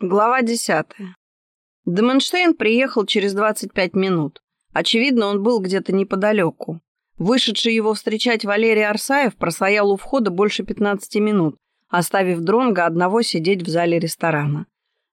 Глава десятая. Деменштейн приехал через 25 минут. Очевидно, он был где-то неподалеку. Вышедший его встречать Валерий Арсаев простоял у входа больше 15 минут, оставив Дронга одного сидеть в зале ресторана.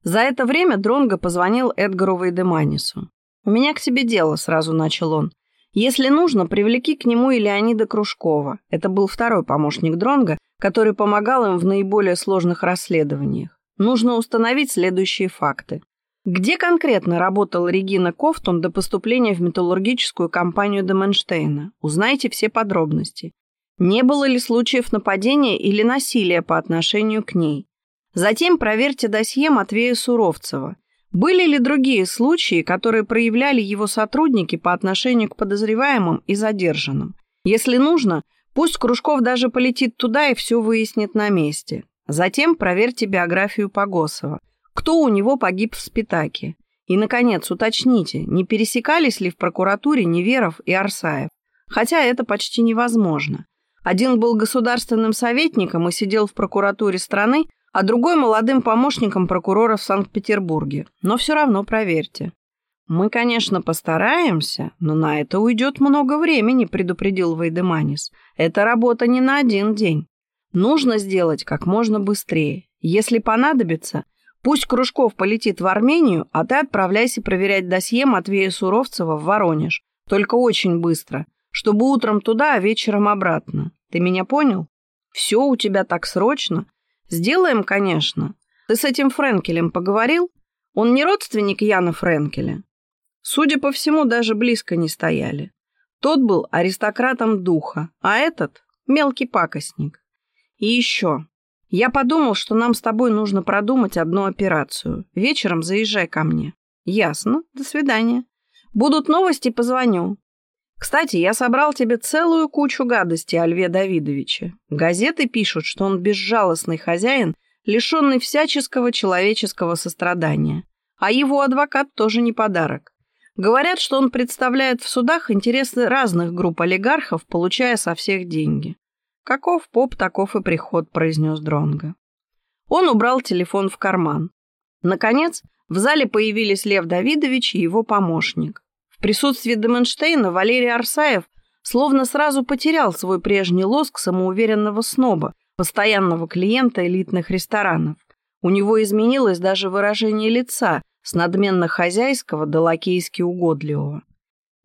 За это время Дронго позвонил Эдгару Вейдеманису. «У меня к тебе дело», — сразу начал он. «Если нужно, привлеки к нему и Леонида Кружкова». Это был второй помощник Дронга, который помогал им в наиболее сложных расследованиях. Нужно установить следующие факты. Где конкретно работала Регина Кофтун до поступления в металлургическую компанию Деменштейна? Узнайте все подробности. Не было ли случаев нападения или насилия по отношению к ней? Затем проверьте досье Матвея Суровцева. Были ли другие случаи, которые проявляли его сотрудники по отношению к подозреваемым и задержанным? Если нужно, пусть Кружков даже полетит туда и все выяснит на месте. Затем проверьте биографию Погосова. Кто у него погиб в Спитаке? И, наконец, уточните, не пересекались ли в прокуратуре Неверов и Арсаев? Хотя это почти невозможно. Один был государственным советником и сидел в прокуратуре страны, а другой молодым помощником прокурора в Санкт-Петербурге. Но все равно проверьте. «Мы, конечно, постараемся, но на это уйдет много времени», — предупредил Вейдеманис. «Это работа не на один день. Нужно сделать как можно быстрее. Если понадобится, пусть Кружков полетит в Армению, а ты отправляйся проверять досье Матвея Суровцева в Воронеж. Только очень быстро, чтобы утром туда, а вечером обратно. Ты меня понял? Все у тебя так срочно. Сделаем, конечно. Ты с этим Френкелем поговорил? Он не родственник Яна Френкеля? Судя по всему, даже близко не стояли. Тот был аристократом духа, а этот — мелкий пакостник. И еще. Я подумал, что нам с тобой нужно продумать одну операцию. Вечером заезжай ко мне. Ясно. До свидания. Будут новости, позвоню. Кстати, я собрал тебе целую кучу гадостей о Льве Давидовиче. Газеты пишут, что он безжалостный хозяин, лишенный всяческого человеческого сострадания. А его адвокат тоже не подарок. Говорят, что он представляет в судах интересы разных групп олигархов, получая со всех деньги. «Каков поп, таков и приход», — произнес Дронго. Он убрал телефон в карман. Наконец, в зале появились Лев Давидович и его помощник. В присутствии Деменштейна Валерий Арсаев словно сразу потерял свой прежний лоск самоуверенного сноба, постоянного клиента элитных ресторанов. У него изменилось даже выражение лица с надменно-хозяйского до лакейски угодливого.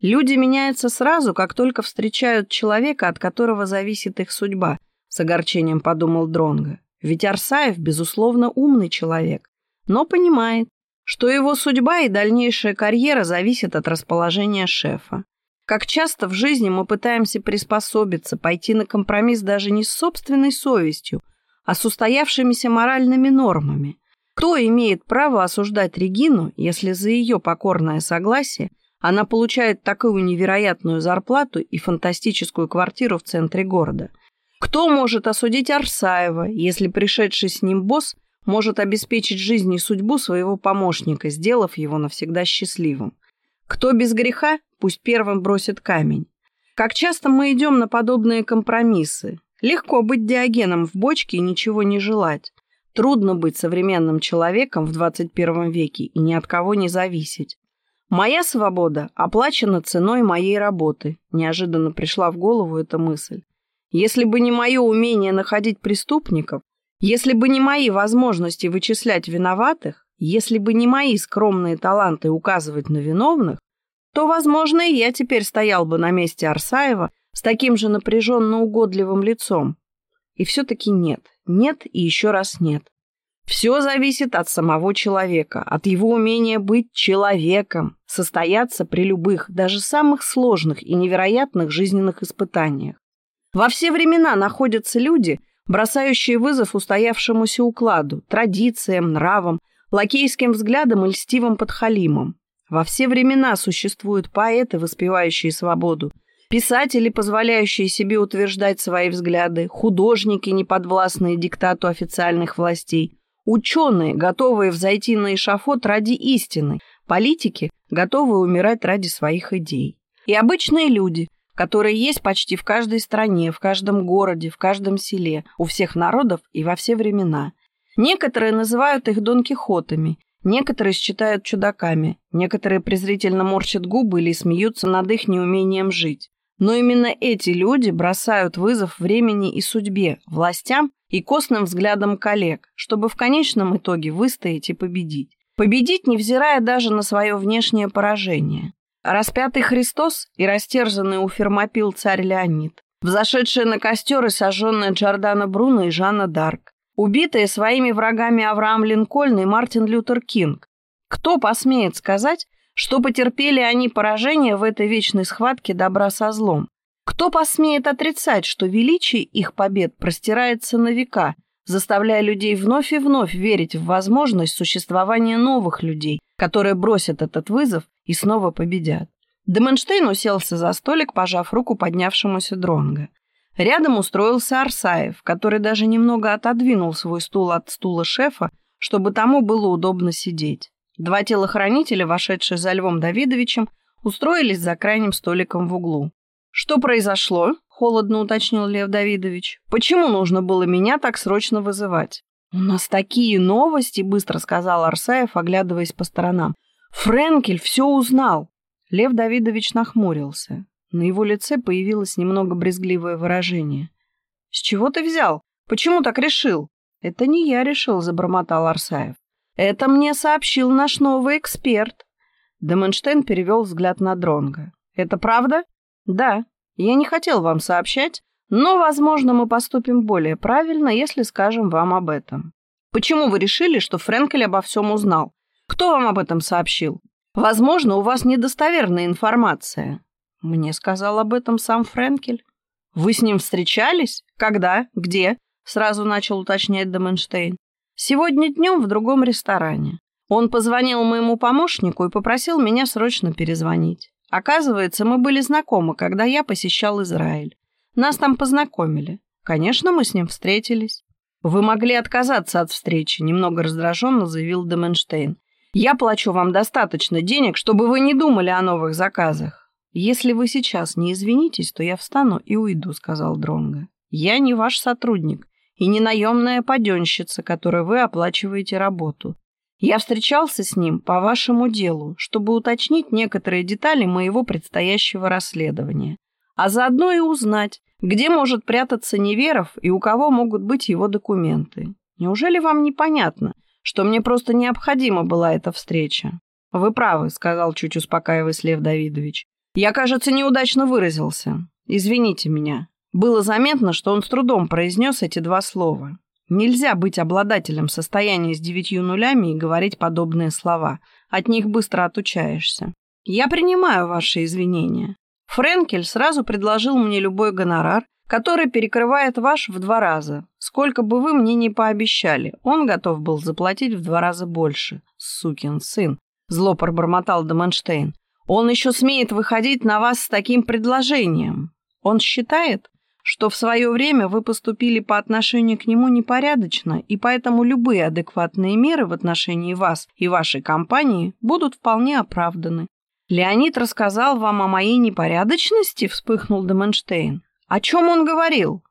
Люди меняются сразу, как только встречают человека, от которого зависит их судьба, с огорчением подумал Дронга. Ведь Арсаев, безусловно, умный человек, но понимает, что его судьба и дальнейшая карьера зависят от расположения шефа. Как часто в жизни мы пытаемся приспособиться, пойти на компромисс даже не с собственной совестью, а с устоявшимися моральными нормами. Кто имеет право осуждать Регину, если за ее покорное согласие она получает такую невероятную зарплату и фантастическую квартиру в центре города. Кто может осудить Арсаева, если пришедший с ним босс может обеспечить жизнь и судьбу своего помощника, сделав его навсегда счастливым? Кто без греха, пусть первым бросит камень. Как часто мы идем на подобные компромиссы? Легко быть диагеном в бочке и ничего не желать. Трудно быть современным человеком в 21 веке и ни от кого не зависеть. Моя свобода оплачена ценой моей работы. Неожиданно пришла в голову эта мысль. Если бы не мое умение находить преступников, если бы не мои возможности вычислять виноватых, если бы не мои скромные таланты указывать на виновных, то, возможно, и я теперь стоял бы на месте Арсаева с таким же напряженно угодливым лицом. И все-таки нет, нет и еще раз нет. Все зависит от самого человека, от его умения быть человеком, состояться при любых, даже самых сложных и невероятных жизненных испытаниях. Во все времена находятся люди, бросающие вызов устоявшемуся укладу, традициям, нравам, лакейским взглядам и льстивым подхалимам. Во все времена существуют поэты, воспевающие свободу, писатели, позволяющие себе утверждать свои взгляды, художники, неподвластные диктату официальных властей – Ученые, готовые взойти на эшафот ради истины, политики, готовые умирать ради своих идей. И обычные люди, которые есть почти в каждой стране, в каждом городе, в каждом селе, у всех народов и во все времена. Некоторые называют их Дон Кихотами, некоторые считают чудаками, некоторые презрительно морщат губы или смеются над их неумением жить. Но именно эти люди бросают вызов времени и судьбе, властям и костным взглядам коллег, чтобы в конечном итоге выстоять и победить. Победить, невзирая даже на свое внешнее поражение. Распятый Христос и растерзанный у фермопил царь Леонид. Взошедшие на костер и сожженная Джордана Бруно и Жанна Дарк. Убитые своими врагами Авраам Линкольн и Мартин Лютер Кинг. Кто посмеет сказать, что потерпели они поражение в этой вечной схватке добра со злом? Кто посмеет отрицать, что величие их побед простирается на века, заставляя людей вновь и вновь верить в возможность существования новых людей, которые бросят этот вызов и снова победят? Деменштейн уселся за столик, пожав руку поднявшемуся дронга. Рядом устроился Арсаев, который даже немного отодвинул свой стул от стула шефа, чтобы тому было удобно сидеть. Два телохранителя, вошедшие за Львом Давидовичем, устроились за крайним столиком в углу. «Что произошло?» — холодно уточнил Лев Давидович. «Почему нужно было меня так срочно вызывать?» «У нас такие новости!» — быстро сказал Арсаев, оглядываясь по сторонам. «Френкель все узнал!» Лев Давидович нахмурился. На его лице появилось немного брезгливое выражение. «С чего ты взял? Почему так решил?» «Это не я решил», — забормотал Арсаев. «Это мне сообщил наш новый эксперт». Деменштейн перевел взгляд на Дронга. «Это правда?» «Да. Я не хотел вам сообщать, но, возможно, мы поступим более правильно, если скажем вам об этом. Почему вы решили, что Френкель обо всем узнал? Кто вам об этом сообщил? Возможно, у вас недостоверная информация. Мне сказал об этом сам Френкель. Вы с ним встречались? Когда? Где? Сразу начал уточнять Деменштейн. Сегодня днем в другом ресторане. Он позвонил моему помощнику и попросил меня срочно перезвонить. Оказывается, мы были знакомы, когда я посещал Израиль. Нас там познакомили. Конечно, мы с ним встретились. Вы могли отказаться от встречи, немного раздраженно заявил Деменштейн. Я плачу вам достаточно денег, чтобы вы не думали о новых заказах. Если вы сейчас не извинитесь, то я встану и уйду, сказал Дронга. Я не ваш сотрудник и не наемная паденщица, которой вы оплачиваете работу. Я встречался с ним по вашему делу, чтобы уточнить некоторые детали моего предстоящего расследования, а заодно и узнать, где может прятаться Неверов и у кого могут быть его документы. Неужели вам непонятно, что мне просто необходима была эта встреча. «Вы правы», — сказал, чуть успокаиваясь Лев Давидович. «Я, кажется, неудачно выразился. Извините меня». Было заметно, что он с трудом произнес эти два слова. Нельзя быть обладателем состояния с девятью нулями и говорить подобные слова. От них быстро отучаешься. Я принимаю ваши извинения. Френкель сразу предложил мне любой гонорар, который перекрывает ваш в два раза. Сколько бы вы мне ни пообещали, он готов был заплатить в два раза больше. Сукин сын, зло пробормотал Деменштейн. Он еще смеет выходить на вас с таким предложением. Он считает, что в свое время вы поступили по отношению к нему непорядочно, и поэтому любые адекватные меры в отношении вас и вашей компании будут вполне оправданы. Леонид рассказал вам о моей непорядочности, вспыхнул Деменштейн. О чем он говорил?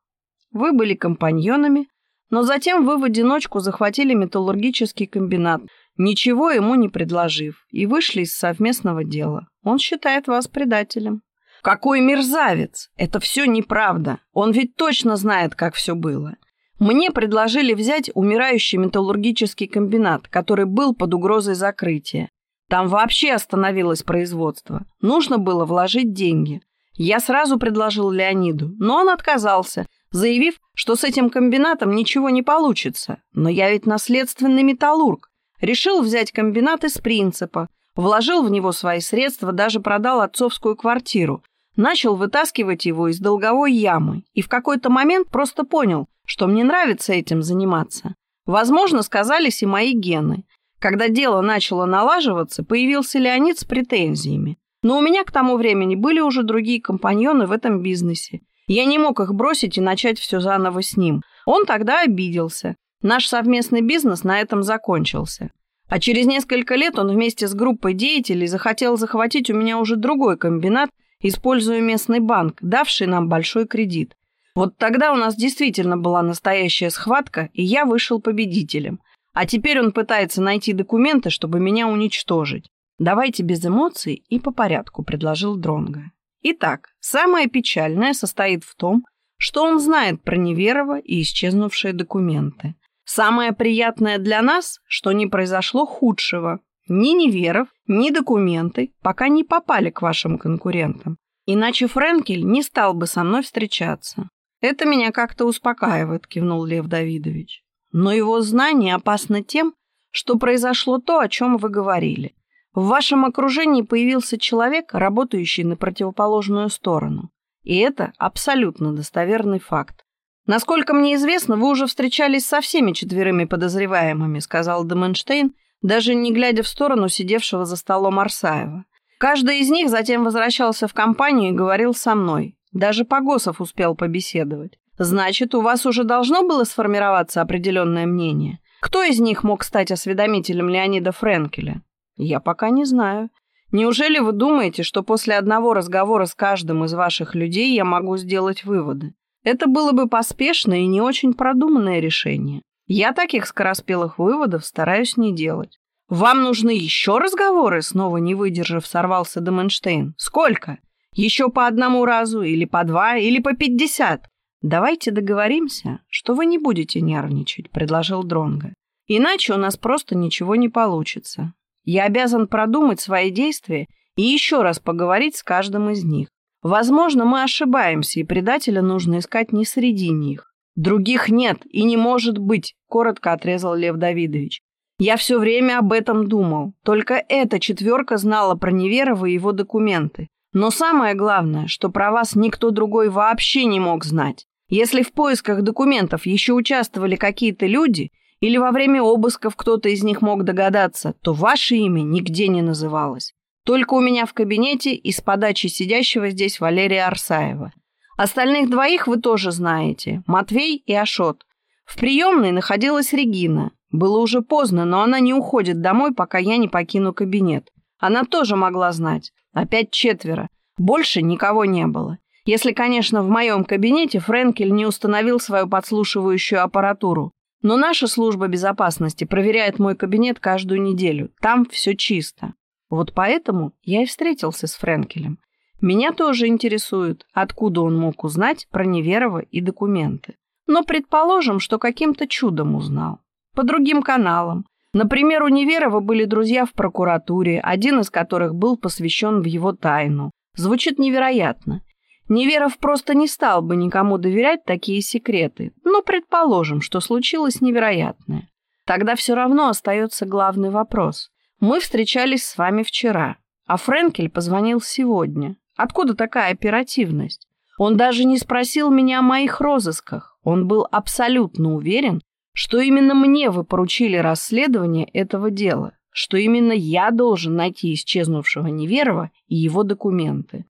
Вы были компаньонами, но затем вы в одиночку захватили металлургический комбинат, ничего ему не предложив, и вышли из совместного дела. Он считает вас предателем. Какой мерзавец! Это все неправда. Он ведь точно знает, как все было. Мне предложили взять умирающий металлургический комбинат, который был под угрозой закрытия. Там вообще остановилось производство. Нужно было вложить деньги. Я сразу предложил Леониду, но он отказался, заявив, что с этим комбинатом ничего не получится. Но я ведь наследственный металлург. Решил взять комбинат из принципа, вложил в него свои средства, даже продал отцовскую квартиру, начал вытаскивать его из долговой ямы и в какой-то момент просто понял, что мне нравится этим заниматься. Возможно, сказались и мои гены. Когда дело начало налаживаться, появился Леонид с претензиями. Но у меня к тому времени были уже другие компаньоны в этом бизнесе. Я не мог их бросить и начать все заново с ним. Он тогда обиделся. Наш совместный бизнес на этом закончился. А через несколько лет он вместе с группой деятелей захотел захватить у меня уже другой комбинат, используя местный банк, давший нам большой кредит. Вот тогда у нас действительно была настоящая схватка, и я вышел победителем. А теперь он пытается найти документы, чтобы меня уничтожить. Давайте без эмоций и по порядку, предложил Дронга. Итак, самое печальное состоит в том, что он знает про Неверова и исчезнувшие документы. Самое приятное для нас, что не произошло худшего. Ни Неверов, ни документы пока не попали к вашим конкурентам. Иначе Френкель не стал бы со мной встречаться. Это меня как-то успокаивает, кивнул Лев Давидович. Но его знание опасно тем, что произошло то, о чем вы говорили. В вашем окружении появился человек, работающий на противоположную сторону. И это абсолютно достоверный факт. «Насколько мне известно, вы уже встречались со всеми четверыми подозреваемыми», сказал Деменштейн, даже не глядя в сторону сидевшего за столом Арсаева. «Каждый из них затем возвращался в компанию и говорил со мной. Даже Погосов успел побеседовать. Значит, у вас уже должно было сформироваться определенное мнение. Кто из них мог стать осведомителем Леонида Френкеля? Я пока не знаю. Неужели вы думаете, что после одного разговора с каждым из ваших людей я могу сделать выводы? Это было бы поспешное и не очень продуманное решение. Я таких скороспелых выводов стараюсь не делать. «Вам нужны еще разговоры?» Снова не выдержав, сорвался Деменштейн. «Сколько? Еще по одному разу, или по два, или по пятьдесят?» «Давайте договоримся, что вы не будете нервничать», — предложил Дронго. «Иначе у нас просто ничего не получится. Я обязан продумать свои действия и еще раз поговорить с каждым из них. Возможно, мы ошибаемся, и предателя нужно искать не среди них. Других нет и не может быть, коротко отрезал Лев Давидович. Я все время об этом думал. Только эта четверка знала про Неверова и его документы. Но самое главное, что про вас никто другой вообще не мог знать. Если в поисках документов еще участвовали какие-то люди, или во время обысков кто-то из них мог догадаться, то ваше имя нигде не называлось. Только у меня в кабинете и с подачи сидящего здесь Валерия Арсаева. Остальных двоих вы тоже знаете, Матвей и Ашот. В приемной находилась Регина. Было уже поздно, но она не уходит домой, пока я не покину кабинет. Она тоже могла знать. Опять четверо. Больше никого не было. Если, конечно, в моем кабинете Френкель не установил свою подслушивающую аппаратуру. Но наша служба безопасности проверяет мой кабинет каждую неделю. Там все чисто. Вот поэтому я и встретился с Френкелем. Меня тоже интересует, откуда он мог узнать про Неверова и документы. Но предположим, что каким-то чудом узнал. По другим каналам. Например, у Неверова были друзья в прокуратуре, один из которых был посвящен в его тайну. Звучит невероятно. Неверов просто не стал бы никому доверять такие секреты, но предположим, что случилось невероятное. Тогда все равно остается главный вопрос. Мы встречались с вами вчера, а Френкель позвонил сегодня. Откуда такая оперативность? Он даже не спросил меня о моих розысках. Он был абсолютно уверен, что именно мне вы поручили расследование этого дела, что именно я должен найти исчезнувшего Неверова и его документы.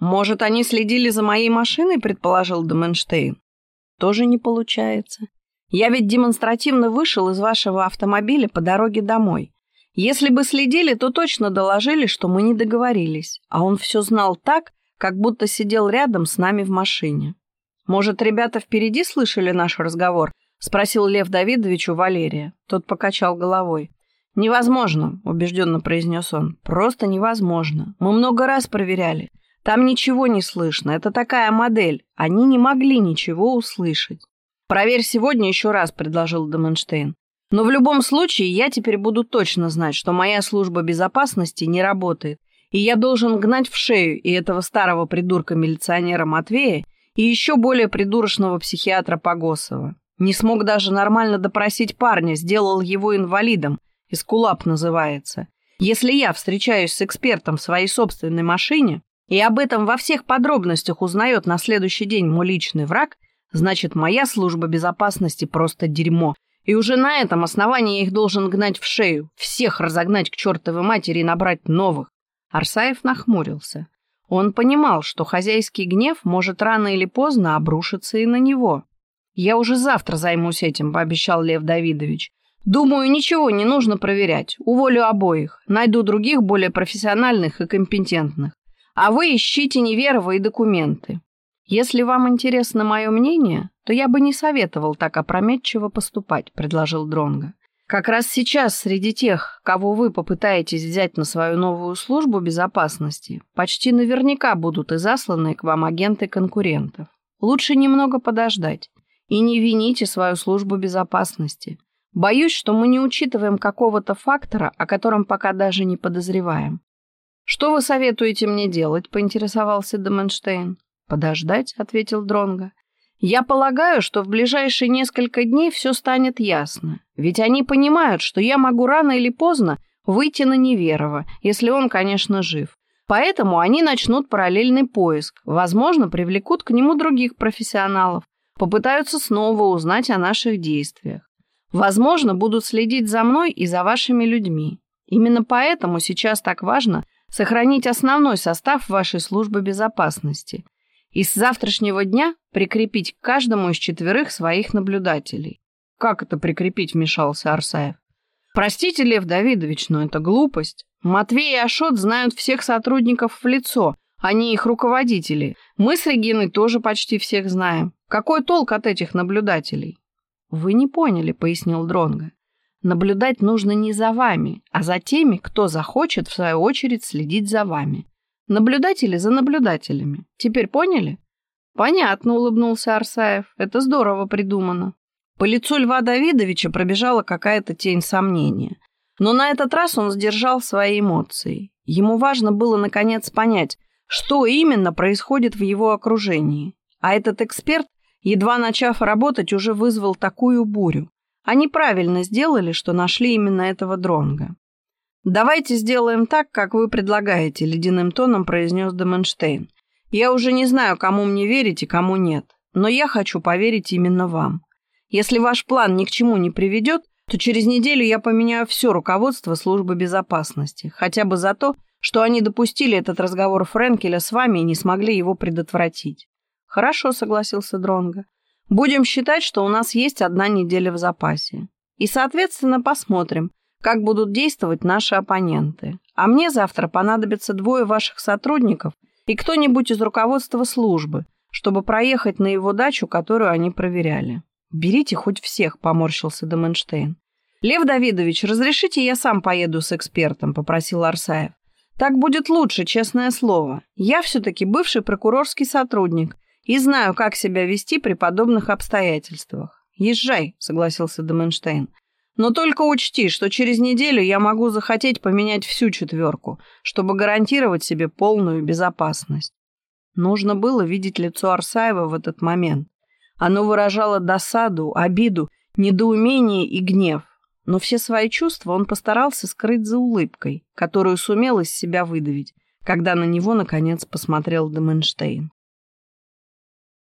«Может, они следили за моей машиной?» – предположил Деменштейн. «Тоже не получается. Я ведь демонстративно вышел из вашего автомобиля по дороге домой. Если бы следили, то точно доложили, что мы не договорились, а он все знал так, как будто сидел рядом с нами в машине. Может, ребята впереди слышали наш разговор?» – спросил Лев Давидович у Валерия. Тот покачал головой. «Невозможно», – убежденно произнес он. «Просто невозможно. Мы много раз проверяли. Там ничего не слышно, это такая модель. Они не могли ничего услышать. «Проверь сегодня еще раз», — предложил Деменштейн. «Но в любом случае я теперь буду точно знать, что моя служба безопасности не работает, и я должен гнать в шею и этого старого придурка-милиционера Матвея, и еще более придурочного психиатра Погосова. Не смог даже нормально допросить парня, сделал его инвалидом, Искулап называется. Если я встречаюсь с экспертом в своей собственной машине, и об этом во всех подробностях узнает на следующий день мой личный враг, значит, моя служба безопасности просто дерьмо. И уже на этом основании я их должен гнать в шею, всех разогнать к чертовой матери и набрать новых. Арсаев нахмурился. Он понимал, что хозяйский гнев может рано или поздно обрушиться и на него. «Я уже завтра займусь этим», — пообещал Лев Давидович. «Думаю, ничего не нужно проверять. Уволю обоих. Найду других, более профессиональных и компетентных. А вы ищите Неверова и документы. «Если вам интересно мое мнение, то я бы не советовал так опрометчиво поступать», — предложил Дронго. «Как раз сейчас среди тех, кого вы попытаетесь взять на свою новую службу безопасности, почти наверняка будут и засланные к вам агенты конкурентов. Лучше немного подождать и не вините свою службу безопасности. Боюсь, что мы не учитываем какого-то фактора, о котором пока даже не подозреваем. «Что вы советуете мне делать?» — поинтересовался Деменштейн. «Подождать», — ответил Дронго. «Я полагаю, что в ближайшие несколько дней все станет ясно. Ведь они понимают, что я могу рано или поздно выйти на Неверова, если он, конечно, жив. Поэтому они начнут параллельный поиск, возможно, привлекут к нему других профессионалов, попытаются снова узнать о наших действиях. Возможно, будут следить за мной и за вашими людьми. Именно поэтому сейчас так важно сохранить основной состав вашей службы безопасности – и с завтрашнего дня прикрепить к каждому из четверых своих наблюдателей. «Как это прикрепить?» — вмешался Арсаев. «Простите, Лев Давидович, но это глупость. Матвей и Ашот знают всех сотрудников в лицо, они их руководители. Мы с Региной тоже почти всех знаем. Какой толк от этих наблюдателей?» «Вы не поняли», — пояснил Дронго. «Наблюдать нужно не за вами, а за теми, кто захочет, в свою очередь, следить за вами. Наблюдатели за наблюдателями. Теперь поняли? Понятно, улыбнулся Арсаев. Это здорово придумано. По лицу Льва Давидовича пробежала какая-то тень сомнения. Но на этот раз он сдержал свои эмоции. Ему важно было, наконец, понять, что именно происходит в его окружении. А этот эксперт, едва начав работать, уже вызвал такую бурю. Они правильно сделали, что нашли именно этого дронга. «Давайте сделаем так, как вы предлагаете», — ледяным тоном произнес Деменштейн. «Я уже не знаю, кому мне верить и кому нет, но я хочу поверить именно вам. Если ваш план ни к чему не приведет, то через неделю я поменяю все руководство службы безопасности, хотя бы за то, что они допустили этот разговор Френкеля с вами и не смогли его предотвратить». «Хорошо», — согласился Дронго. «Будем считать, что у нас есть одна неделя в запасе. И, соответственно, посмотрим, как будут действовать наши оппоненты. А мне завтра понадобится двое ваших сотрудников и кто-нибудь из руководства службы, чтобы проехать на его дачу, которую они проверяли. «Берите хоть всех», — поморщился Деменштейн. «Лев Давидович, разрешите я сам поеду с экспертом», — попросил Арсаев. «Так будет лучше, честное слово. Я все-таки бывший прокурорский сотрудник и знаю, как себя вести при подобных обстоятельствах». «Езжай», — согласился Деменштейн. Но только учти, что через неделю я могу захотеть поменять всю четверку, чтобы гарантировать себе полную безопасность. Нужно было видеть лицо Арсаева в этот момент. Оно выражало досаду, обиду, недоумение и гнев. Но все свои чувства он постарался скрыть за улыбкой, которую сумел из себя выдавить, когда на него, наконец, посмотрел Деменштейн.